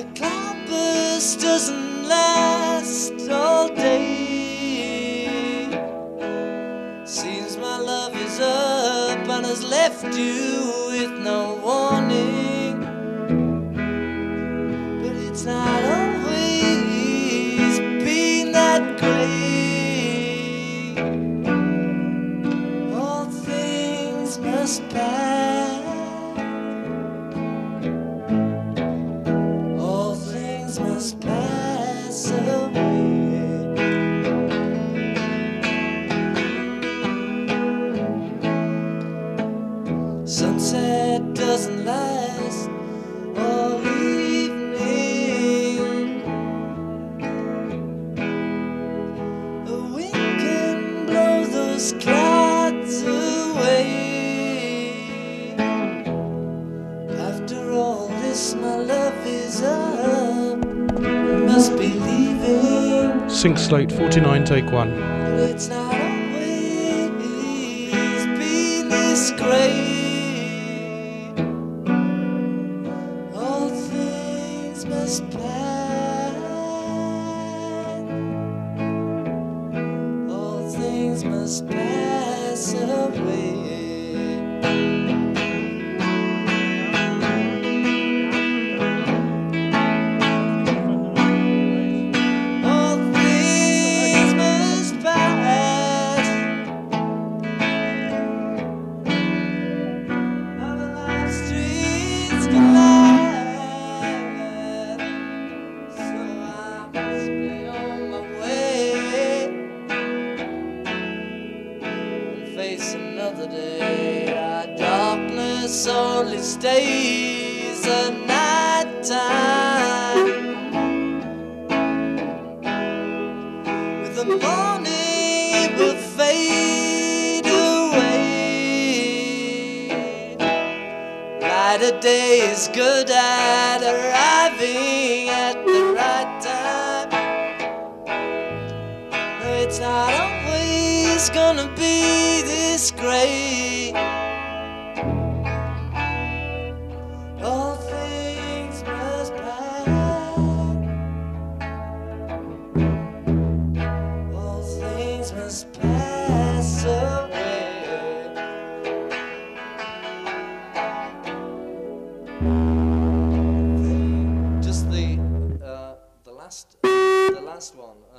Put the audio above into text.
A cloudburst doesn't last all day. Seems my love is up and has left you with no warning. But it's not always been that great. All things must pass. Things must pass away. Sunset doesn't last all evening. A wind can blow those things must pass. All things must pass away. Darkness only stays at night time. With the morning will fade away. Light of day is good at arriving at the right time. It's not always gonna be this great. Last the last one.